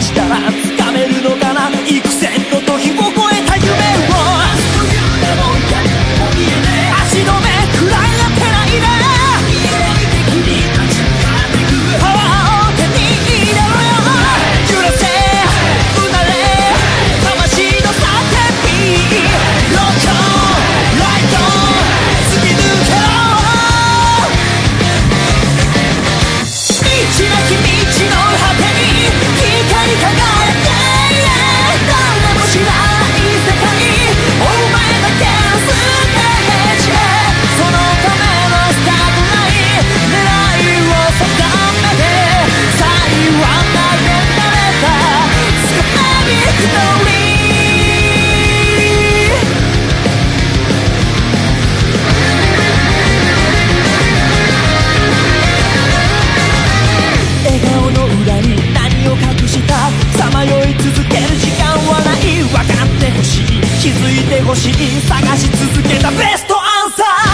したらてほしい。探し続けたベストアンサー。